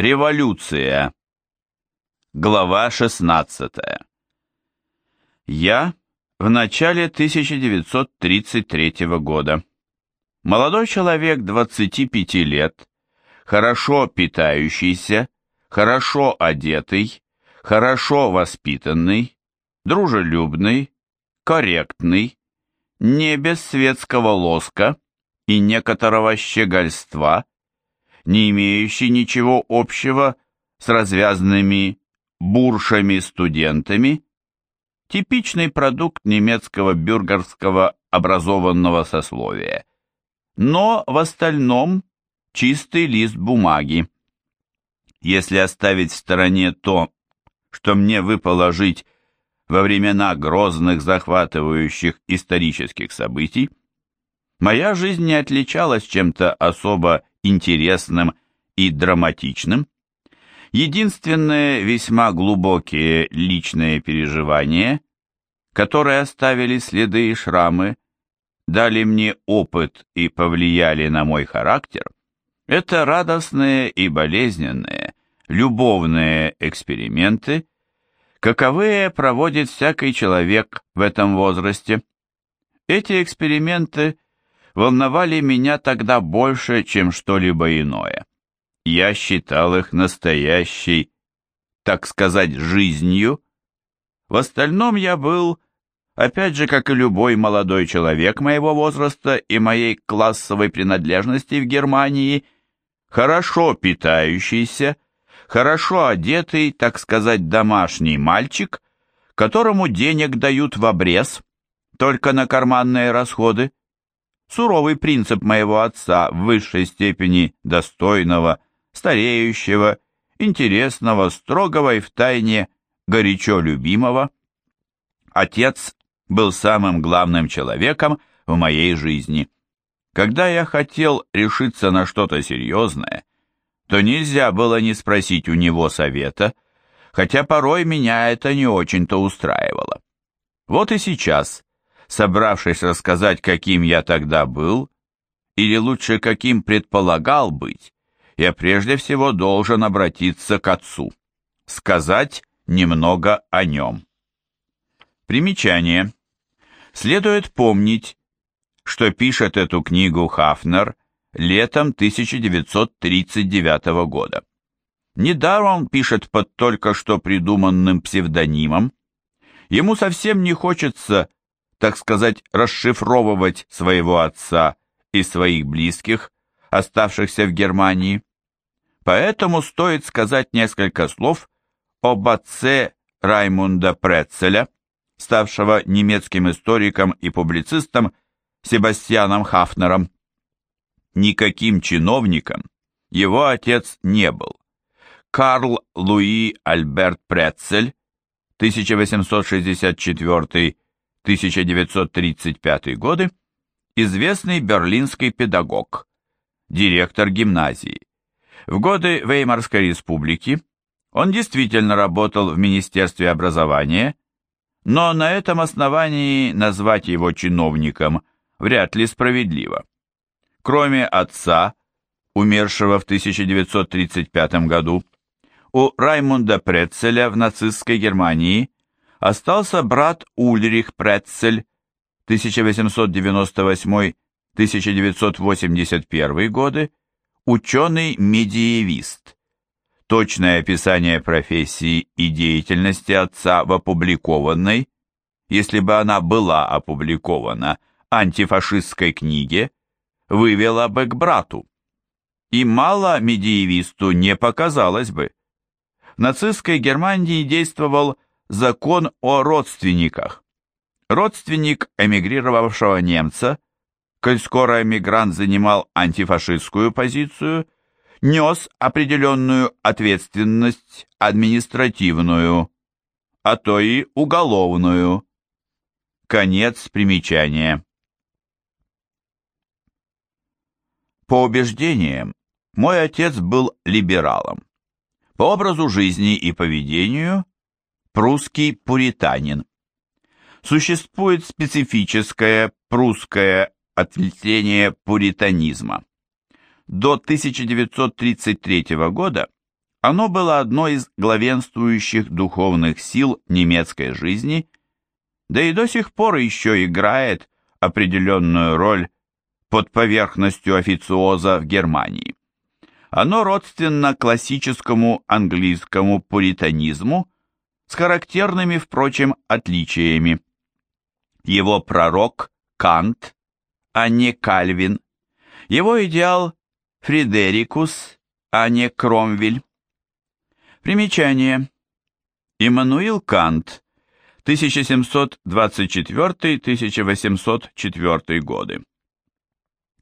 Революция. Глава 16. Я в начале 1933 года. Молодой человек 25 лет, хорошо питающийся, хорошо одетый, хорошо воспитанный, дружелюбный, корректный, не без светского лоска и некоторого щегольства, не имеющий ничего общего с развязными буршами-студентами, типичный продукт немецкого бюргерского образованного сословия, но в остальном чистый лист бумаги. Если оставить в стороне то, что мне выпало жить во времена грозных захватывающих исторических событий, моя жизнь не отличалась чем-то особо интересным и драматичным. Единственные весьма глубокие личные переживания, которые оставили следы и шрамы, дали мне опыт и повлияли на мой характер, это радостные и болезненные, любовные эксперименты, каковые проводит всякий человек в этом возрасте. Эти эксперименты – волновали меня тогда больше, чем что-либо иное. Я считал их настоящей, так сказать, жизнью. В остальном я был, опять же, как и любой молодой человек моего возраста и моей классовой принадлежности в Германии, хорошо питающийся, хорошо одетый, так сказать, домашний мальчик, которому денег дают в обрез, только на карманные расходы, суровый принцип моего отца в высшей степени достойного, стареющего, интересного, строгого и втайне горячо любимого. Отец был самым главным человеком в моей жизни. Когда я хотел решиться на что-то серьезное, то нельзя было не спросить у него совета, хотя порой меня это не очень-то устраивало. Вот и сейчас, собравшись рассказать, каким я тогда был, или лучше, каким предполагал быть, я прежде всего должен обратиться к отцу, сказать немного о нем. Примечание. Следует помнить, что пишет эту книгу Хафнер летом 1939 года. Недаром пишет под только что придуманным псевдонимом. Ему совсем не хочется так сказать, расшифровывать своего отца и своих близких, оставшихся в Германии. Поэтому стоит сказать несколько слов об отце Раймунда Прецеля, ставшего немецким историком и публицистом Себастьяном Хафнером. Никаким чиновником его отец не был. Карл Луи Альберт Прецель, 1864 1935 годы, известный берлинский педагог, директор гимназии. В годы Веймарской республики он действительно работал в Министерстве образования, но на этом основании назвать его чиновником вряд ли справедливо. Кроме отца, умершего в 1935 году, у Раймунда Прецеля в нацистской Германии остался брат Ульрих Претцель 1898-1981 годы, ученый-медиевист. Точное описание профессии и деятельности отца в опубликованной, если бы она была опубликована, антифашистской книге, вывело бы к брату. И мало медиевисту не показалось бы. В нацистской Германии действовал закон о родственниках. Родственник эмигрировавшего немца, коль скоро эмигрант занимал антифашистскую позицию, нес определенную ответственность административную, а то и уголовную. Конец примечания. По убеждениям, мой отец был либералом. По образу жизни и поведению Прусский пуританин. Существует специфическое прусское ответвление пуританизма. До 1933 года Оно было одной из главенствующих духовных сил немецкой жизни, да и до сих пор еще играет определенную роль под поверхностью официоза в Германии. Оно родственно классическому английскому пуританизму с характерными, впрочем, отличиями. Его пророк Кант, а не Кальвин. Его идеал Фридерикус, а не Кромвель. Примечание. Иммануил Кант, 1724-1804 годы.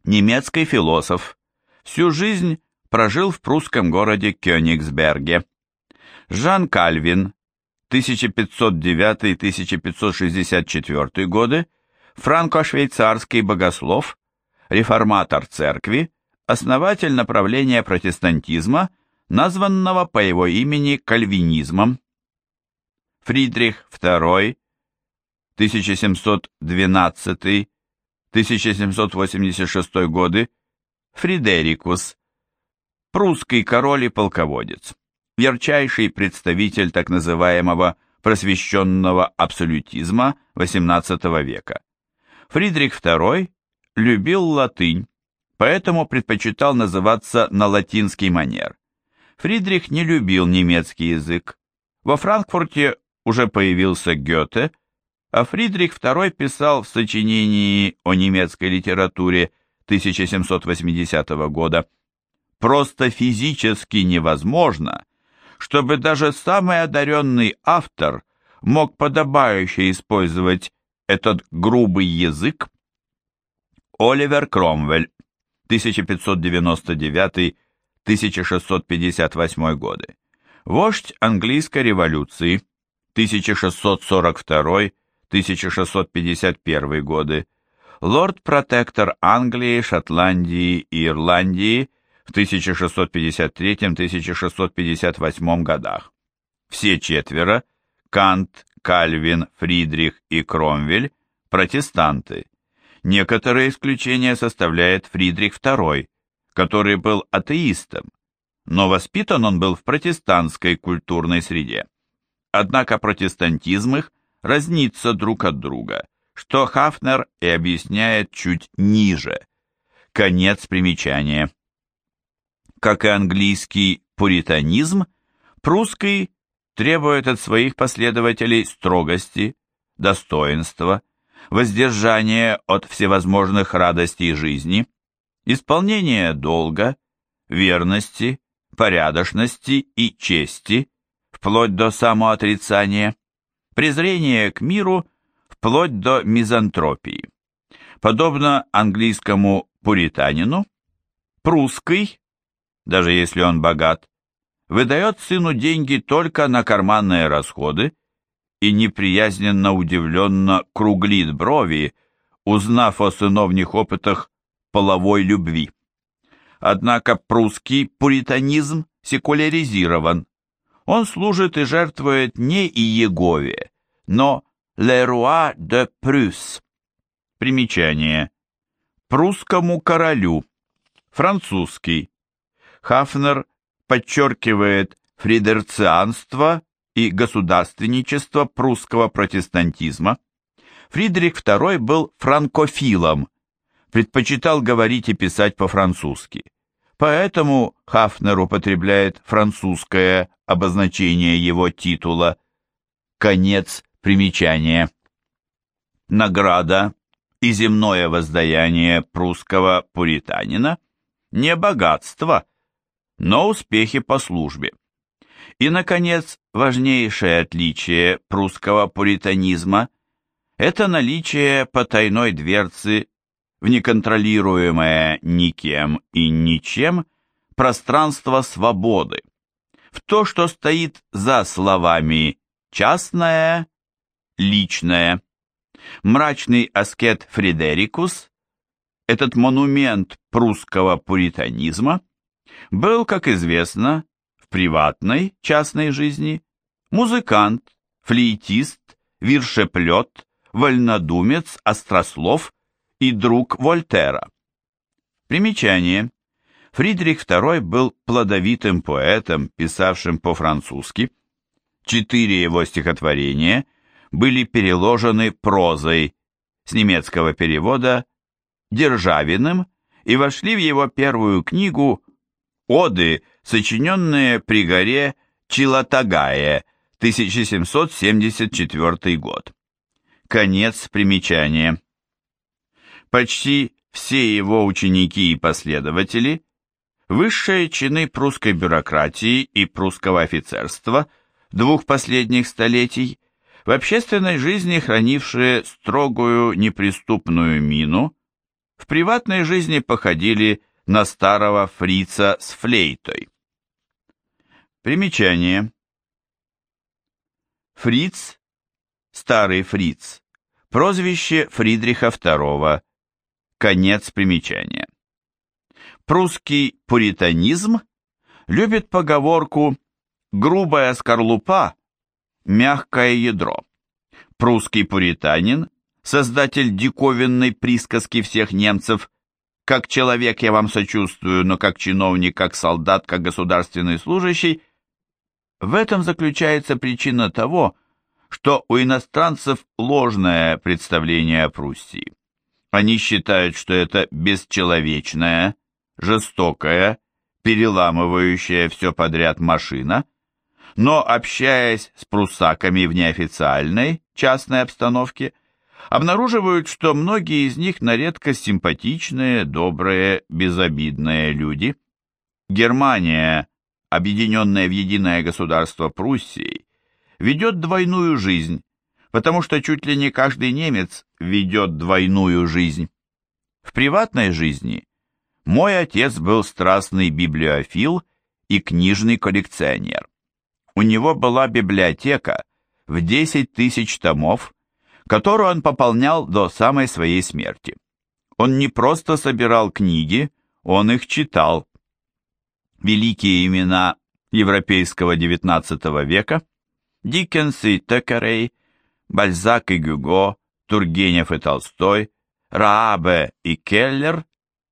Немецкий философ. Всю жизнь прожил в прусском городе Кёнигсберге. Жан Кальвин, 1509-1564 годы, франко-швейцарский богослов, реформатор церкви, основатель направления протестантизма, названного по его имени кальвинизмом. Фридрих II, 1712-1786 годы, Фридерикус, прусский король и полководец, ярчайший представитель так называемого просвещенного абсолютизма XVIII века. Фридрих II любил латынь, поэтому предпочитал называться на латинский манер. Фридрих не любил немецкий язык. Во Франкфурте уже появился Гёте, а Фридрих II писал в сочинении о немецкой литературе 1780 года «Просто физически невозможно, чтобы даже самый одаренный автор мог подобающе использовать этот грубый язык, Оливер Кромвель, 1599-1658 годы, вождь английской революции, 1642-1651 годы, лорд-протектор Англии, Шотландии и Ирландии в 1653-1658 годах. Все четверо, Кант, Кальвин, Фридрих и Кромвель, протестанты. Некоторые исключения составляет Фридрих II, который был атеистом, но воспитан он был в протестантской культурной среде. Однако протестантизм их разнится друг от друга, что Хафнер и объясняет чуть ниже. Конец примечания. Как и английский пуританизм, прусский требует от своих последователей строгости, достоинства, воздержания от всевозможных радостей жизни, исполнения долга, верности, порядочности и чести, вплоть до самоотрицания, презрения к миру, вплоть до мизантропии. Подобно английскому пуританину, прусский, даже если он богат, выдает сыну деньги только на карманные расходы и неприязненно удивленно круглит брови, узнав о сыновних опытах половой любви. Однако прусский пуританизм секуляризирован. Он служит и жертвует не Иегове, но «Le roi de Prusse». Примечание. Прусскому королю. Французский. Хафнер подчеркивает фридерцианство и государственничество прусского протестантизма. Фридрих II был франкофилом, предпочитал говорить и писать по-французски. Поэтому Хафнер употребляет французское обозначение его титула. Конец примечания. Награда и земное воздаяние прусского пуританина не богатство, но успехи по службе. И, наконец, важнейшее отличие прусского пуританизма – это наличие потайной дверцы в неконтролируемое никем и ничем пространство свободы, в то, что стоит за словами «частное», «личное». Мрачный аскет Фридерикус, этот монумент прусского пуританизма, был, как известно, приватной, частной жизни музыкант, флейтист, виршеплет, вольнодумец, острослов и друг Вольтера. Примечание. Фридрих II был плодовитым поэтом, писавшим по-французски. Четыре его стихотворения были переложены прозой с немецкого перевода Державиным и вошли в его первую книгу «Оды, сочиненные при горе Чилатагае», 1774 год. Конец примечания. Почти все его ученики и последователи, высшие чины прусской бюрократии и прусского офицерства двух последних столетий, в общественной жизни хранившие строгую неприступную мину, в приватной жизни походили на старого фрица с флейтой. Примечание. Фриц, старый фриц, прозвище Фридриха II, конец примечания. Прусский пуританизм любит поговорку «грубая скорлупа, мягкое ядро». Прусский пуританин создатель диковинной присказки всех немцев «Как человек я вам сочувствую, но как чиновник, как солдат, как государственный служащий», в этом заключается причина того, что у иностранцев ложное представление о Пруссии. Они считают, что это бесчеловечная, жестокая, переламывающая все подряд машина, но, общаясь с пруссаками в неофициальной, частной обстановке, обнаруживают, что многие из них на редкость симпатичные, добрые, безобидные люди. Германия, объединенная в единое государство Пруссией, ведет двойную жизнь, потому что чуть ли не каждый немец ведет двойную жизнь. В приватной жизни мой отец был страстный библиофил и книжный коллекционер. У него была библиотека в 10 тысяч томов, которую он пополнял до самой своей смерти. Он не просто собирал книги, он их читал. Великие имена европейского XIX века Диккенс и Текерей, Бальзак и Гюго, Тургенев и Толстой, Раабе и Келлер,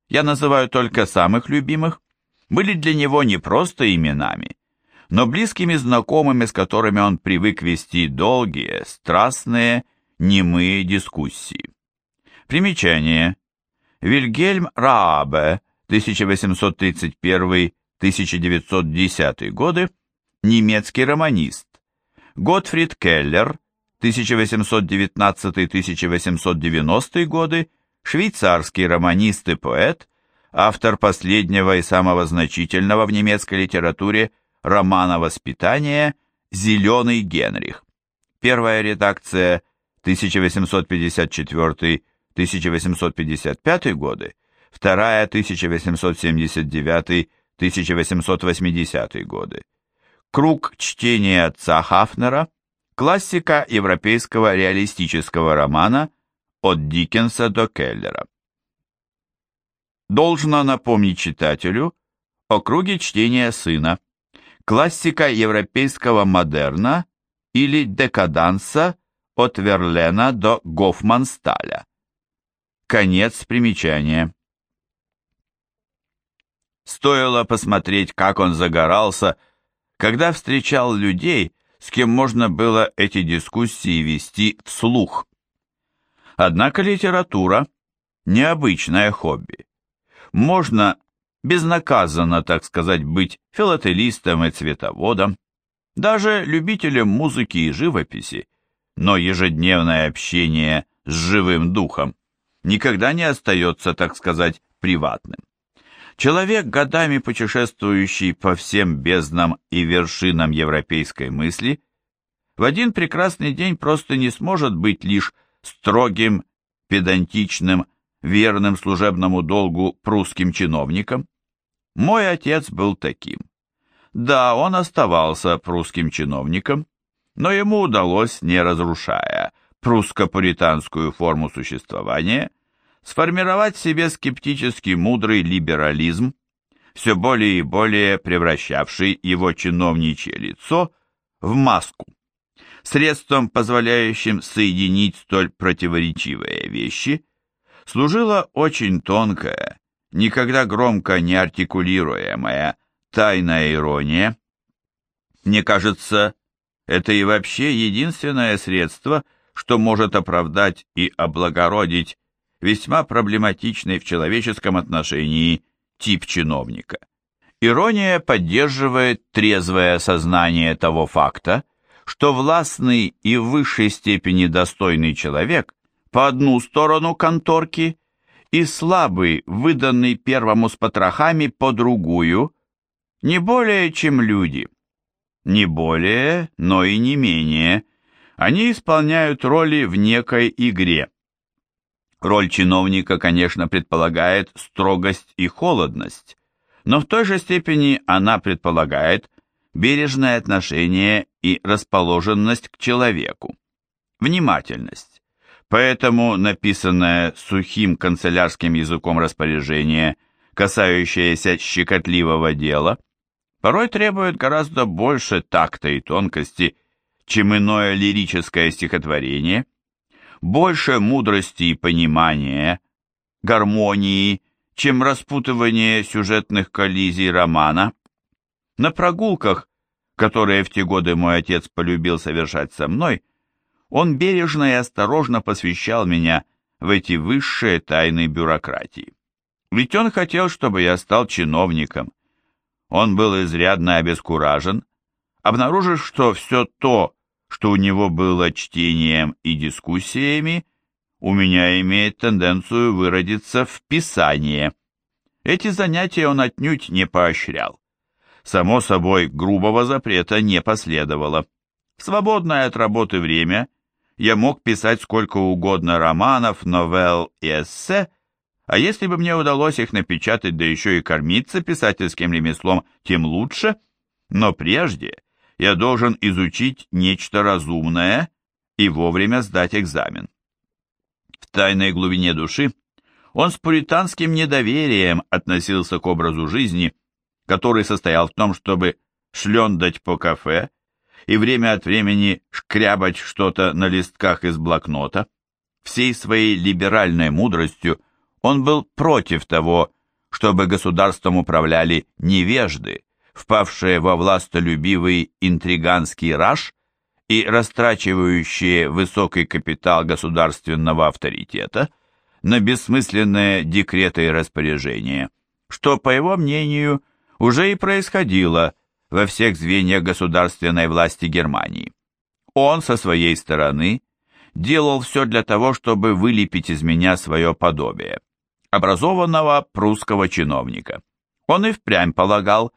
я называю только самых любимых, были для него не просто именами, но близкими знакомыми, с которыми он привык вести долгие, страстные немые дискуссии. Примечание. Вильгельм Раабе, 1831-1910 годы, немецкий романист. Готфрид Келлер, 1819-1890 годы, швейцарский романист и поэт, автор последнего и самого значительного в немецкой литературе романа воспитания «Зеленый Генрих». Первая редакция 1854-1855 годы, вторая 1879-1880 годы. Круг чтения отца Хафнера, классика европейского реалистического романа от Диккенса до Келлера. Должно напомнить читателю о круге чтения сына, классика европейского модерна или декаданса от Верлена до Гофмансталя. Конец примечания. Стоило посмотреть, как он загорался, когда встречал людей, с кем можно было эти дискуссии вести вслух. Однако литература – необычное хобби. Можно безнаказанно, так сказать, быть филателистом и цветоводом, даже любителем музыки и живописи, но ежедневное общение с живым духом никогда не остается, так сказать, приватным. Человек, годами путешествующий по всем безднам и вершинам европейской мысли, в один прекрасный день просто не сможет быть лишь строгим, педантичным, верным служебному долгу прусским чиновником. Мой отец был таким. Да, он оставался прусским чиновником, но ему удалось, не разрушая прусско-пуританскую форму существования, сформировать в себе скептически мудрый либерализм, все более и более превращавший его чиновничье лицо в маску. Средством, позволяющим соединить столь противоречивые вещи, служила очень тонкая, никогда громко не артикулируемая тайная ирония. Мне кажется, это и вообще единственное средство, что может оправдать и облагородить весьма проблематичный в человеческом отношении тип чиновника. Ирония поддерживает трезвое сознание того факта, что властный и в высшей степени достойный человек по одну сторону конторки и слабый, выданный первому с потрохами по другую, не более чем люди. Не более, но и не менее. Они исполняют роли в некой игре. Роль чиновника, конечно, предполагает строгость и холодность, но в той же степени она предполагает бережное отношение и расположенность к человеку, внимательность. Поэтому написанное сухим канцелярским языком распоряжение, касающееся щекотливого дела, порой требует гораздо больше такта и тонкости, чем иное лирическое стихотворение, больше мудрости и понимания, гармонии, чем распутывание сюжетных коллизий романа. На прогулках, которые в те годы мой отец полюбил совершать со мной, он бережно и осторожно посвящал меня в эти высшие тайны бюрократии. Ведь он хотел, чтобы я стал чиновником. Он был изрядно обескуражен, обнаружив, что все то, что у него было чтением и дискуссиями, у меня имеет тенденцию выродиться в писание. Эти занятия он отнюдь не поощрял. Само собой, грубого запрета не последовало. В свободное от работы время я мог писать сколько угодно романов, новелл и эссе, а если бы мне удалось их напечатать, да еще и кормиться писательским ремеслом, тем лучше. Но прежде я должен изучить нечто разумное и вовремя сдать экзамен. В тайной глубине души он с пуританским недоверием относился к образу жизни, который состоял в том, чтобы шлендать по кафе и время от времени шкрябать что-то на листках из блокнота. Всей своей либеральной мудростью он был против того, чтобы государством управляли невежды, впавшие во властолюбивый интриганский раж и растрачивающие высокий капитал государственного авторитета на бессмысленные декреты и распоряжения, что, по его мнению, уже и происходило во всех звеньях государственной власти Германии. Он со своей стороны делал все для того, чтобы вылепить из меня свое подобие, образованного прусского чиновника. Он и впрямь полагал,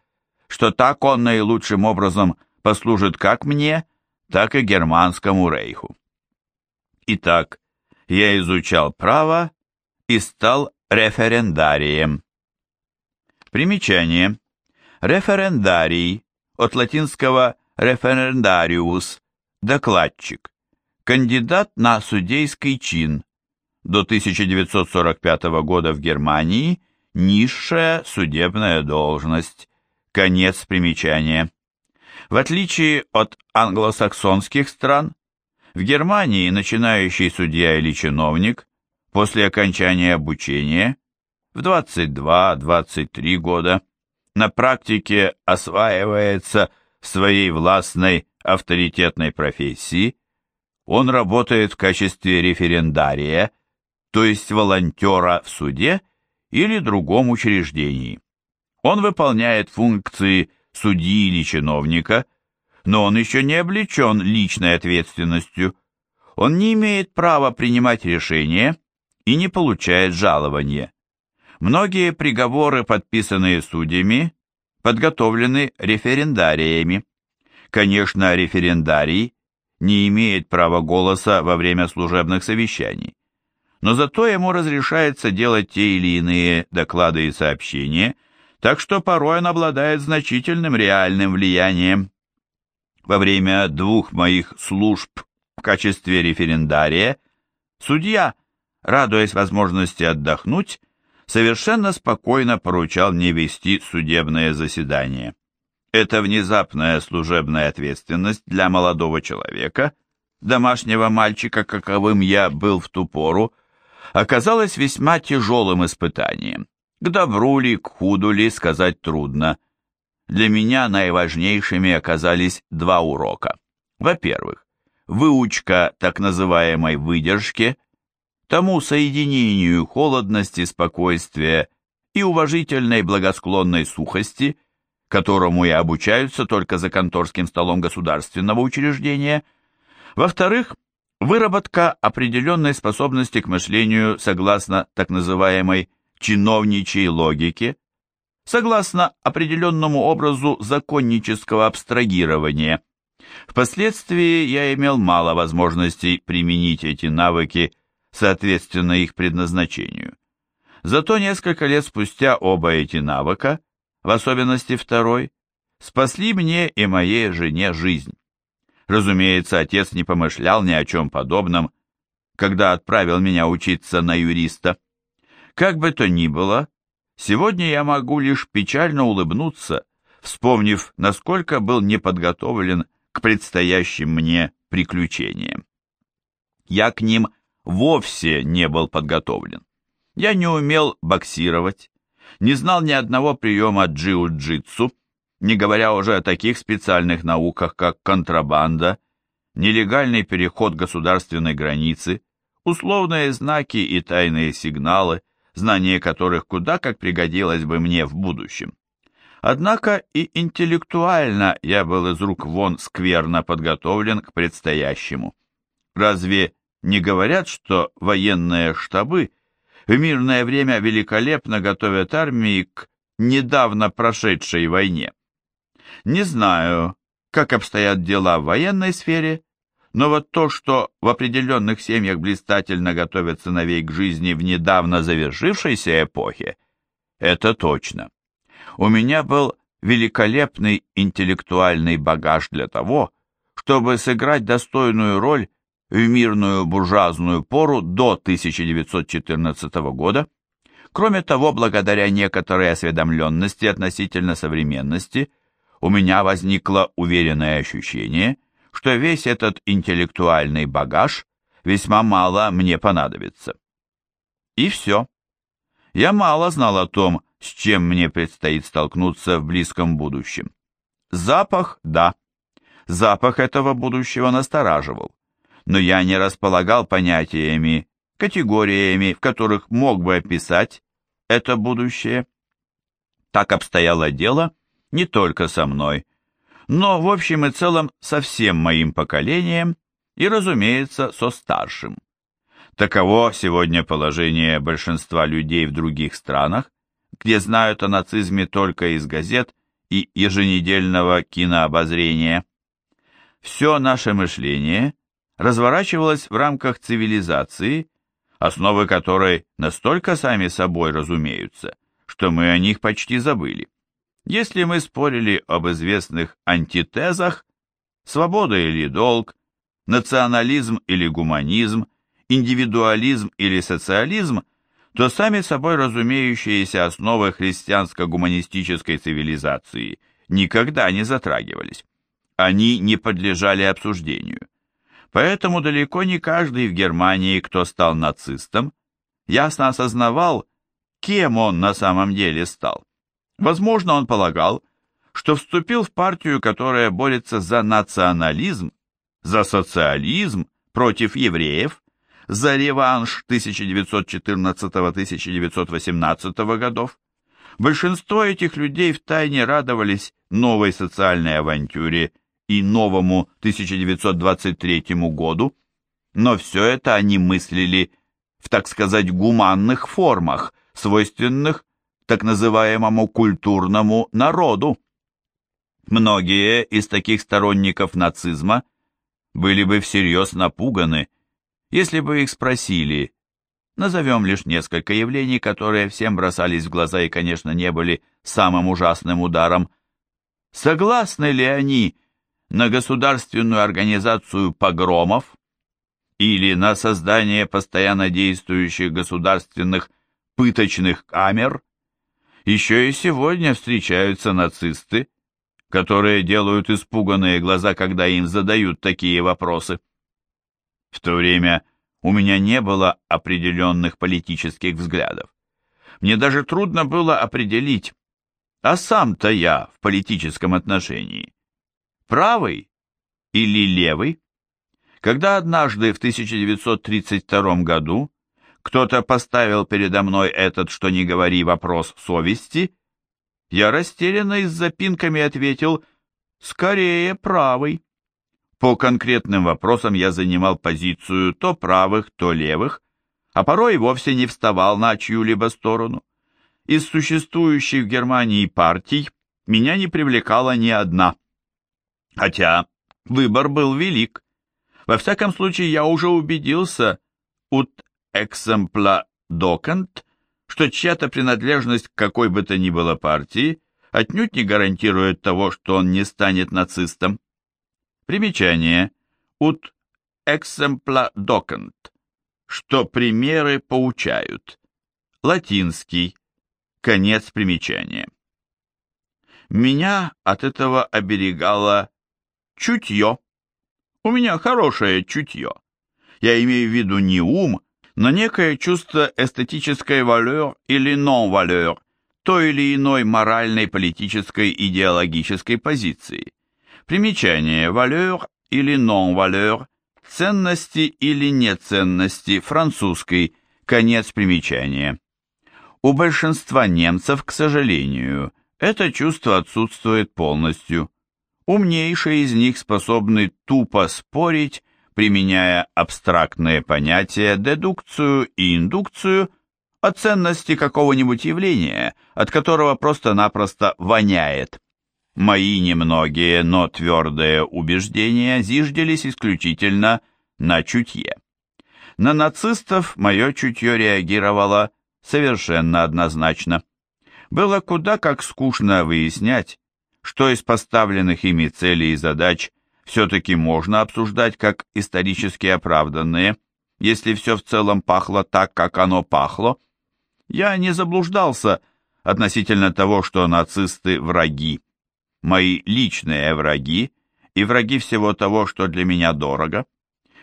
что так он наилучшим образом послужит как мне, так и германскому рейху. Итак, я изучал право и стал референдарием. Примечание. Референдарий, от латинского referendarius, докладчик, кандидат на судейский чин, до 1945 года в Германии низшая судебная должность, конец примечания. В отличие от англосаксонских стран, в Германии начинающий судья или чиновник после окончания обучения в 22-23 года на практике осваивается в своей властной авторитетной профессии, он работает в качестве референдария, то есть волонтера в суде или другом учреждении. Он выполняет функции судьи или чиновника, но он еще не облечен личной ответственностью. Он не имеет права принимать решения и не получает жалования. Многие приговоры, подписанные судьями, подготовлены референдариями. Конечно, референдарий не имеет права голоса во время служебных совещаний, но зато ему разрешается делать те или иные доклады и сообщения, так что порой он обладает значительным реальным влиянием. Во время двух моих служб в качестве референдария судья, радуясь возможности отдохнуть, совершенно спокойно поручал мне вести судебное заседание. Эта внезапная служебная ответственность для молодого человека, домашнего мальчика, каковым я был в ту пору, оказалась весьма тяжелым испытанием, К добру ли, к худу ли, сказать трудно. Для меня наиважнейшими оказались два урока. Во-первых, выучка так называемой выдержки, тому соединению холодности, спокойствия и уважительной благосклонной сухости, которому и обучаются только за конторским столом государственного учреждения. Во-вторых, выработка определенной способности к мышлению согласно так называемой чиновничьей логике, согласно определенному образу законнического абстрагирования. Впоследствии я имел мало возможностей применить эти навыки соответственно их предназначению. Зато несколько лет спустя оба эти навыка, в особенности второй, спасли мне и моей жене жизнь. Разумеется, отец не помышлял ни о чем подобном, когда отправил меня учиться на юриста. Как бы то ни было, сегодня я могу лишь печально улыбнуться, вспомнив, насколько был неподготовлен к предстоящим мне приключениям. Я к ним вовсе не был подготовлен. Я не умел боксировать, не знал ни одного приема джиу-джитсу, не говоря уже о таких специальных науках, как контрабанда, нелегальный переход государственной границы, условные знаки и тайные сигналы, знание которых куда как пригодилось бы мне в будущем. Однако и интеллектуально я был из рук вон скверно подготовлен к предстоящему. Разве не говорят, что военные штабы в мирное время великолепно готовят армии к недавно прошедшей войне? Не знаю, как обстоят дела в военной сфере, но вот то, что в определенных семьях блистательно готовят сыновей к жизни в недавно завершившейся эпохе, это точно. У меня был великолепный интеллектуальный багаж для того, чтобы сыграть достойную роль в мирную буржуазную пору до 1914 года. Кроме того, благодаря некоторой осведомленности относительно современности, у меня возникло уверенное ощущение – что весь этот интеллектуальный багаж весьма мало мне понадобится. И все. Я мало знал о том, с чем мне предстоит столкнуться в близком будущем. Запах – да. Запах этого будущего настораживал. Но я не располагал понятиями, категориями, в которых мог бы описать это будущее. Так обстояло дело не только со мной, но в общем и целом со всем моим поколением и, разумеется, со старшим. Таково сегодня положение большинства людей в других странах, где знают о нацизме только из газет и еженедельного кинообозрения. Все наше мышление разворачивалось в рамках цивилизации, основы которой настолько сами собой разумеются, что мы о них почти забыли. Если мы спорили об известных антитезах, свобода или долг, национализм или гуманизм, индивидуализм или социализм, то сами собой разумеющиеся основы христианско-гуманистической цивилизации никогда не затрагивались. Они не подлежали обсуждению. Поэтому далеко не каждый в Германии, кто стал нацистом, ясно осознавал, кем он на самом деле стал. Возможно, он полагал, что вступил в партию, которая борется за национализм, за социализм против евреев, за реванш 1914-1918 годов. Большинство этих людей втайне радовались новой социальной авантюре и новому 1923 году, но все это они мыслили в, так сказать, гуманных формах, свойственных так называемому культурному народу. Многие из таких сторонников нацизма были бы всерьез напуганы, если бы их спросили, назовем лишь несколько явлений, которые всем бросались в глаза и, конечно, не были самым ужасным ударом, согласны ли они на государственную организацию погромов или на создание постоянно действующих государственных пыточных камер, еще и сегодня встречаются нацисты, которые делают испуганные глаза, когда им задают такие вопросы. В то время у меня не было определенных политических взглядов. Мне даже трудно было определить, а сам-то я в политическом отношении правый или левый? Когда однажды в 1932 году кто-то поставил передо мной этот, что не говори, вопрос совести, я растерянно и с запинками ответил «скорее правый». По конкретным вопросам я занимал позицию то правых, то левых, а порой вовсе не вставал на чью-либо сторону. Из существующих в Германии партий меня не привлекала ни одна. Хотя выбор был велик. Во всяком случае, я уже убедился, ut exempla docent, что чья-то принадлежность к какой бы то ни было партии отнюдь не гарантирует того, что он не станет нацистом. Примечание. Ut exempla docent, что примеры поучают. Латинский. Конец примечания. Меня от этого оберегало чутье. У меня хорошее чутье. Я имею в виду не ум, но некое чувство эстетической валeur или non-валeur, той или иной моральной, политической, идеологической позиции. Примечание «valeur» или «non-valeur», ценности или неценности, французской, конец примечания. У большинства немцев, к сожалению, это чувство отсутствует полностью. Умнейшие из них способны тупо спорить, применяя абстрактные понятия, дедукцию и индукцию о ценности какого-нибудь явления, от которого просто-напросто воняет. Мои немногие, но твердые убеждения зиждились исключительно на чутье. На нацистов мое чутье реагировало совершенно однозначно. Было куда как скучно выяснять, что из поставленных ими целей и задач все-таки можно обсуждать как исторически оправданные, если все в целом пахло так, как оно пахло. Я не заблуждался относительно того, что нацисты – враги мои личные враги и враги всего того, что для меня дорого.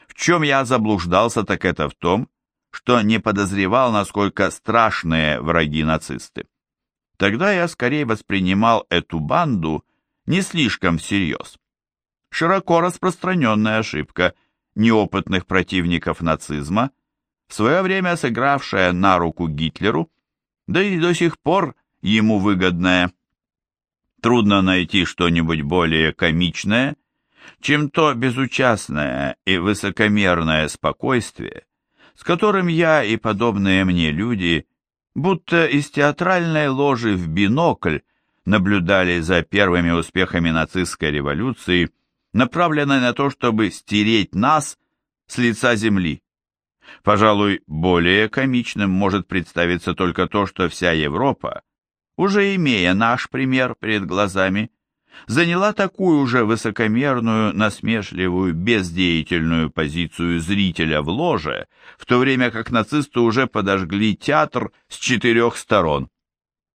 В чем я заблуждался, так это в том, что не подозревал, насколько страшные враги нацисты. Тогда я скорее воспринимал эту банду не слишком всерьез. Широко распространенная ошибка неопытных противников нацизма, в свое время сыгравшая на руку Гитлеру, да и до сих пор ему выгодная – Трудно найти что-нибудь более комичное, чем то безучастное и высокомерное спокойствие, с которым я и подобные мне люди, будто из театральной ложи в бинокль, наблюдали за первыми успехами нацистской революции, направленной на то, чтобы стереть нас с лица земли. Пожалуй, более комичным может представиться только то, что вся Европа уже имея наш пример перед глазами, заняла такую же высокомерную, насмешливую, бездеятельную позицию зрителя в ложе, в то время как нацисты уже подожгли театр с четырех сторон.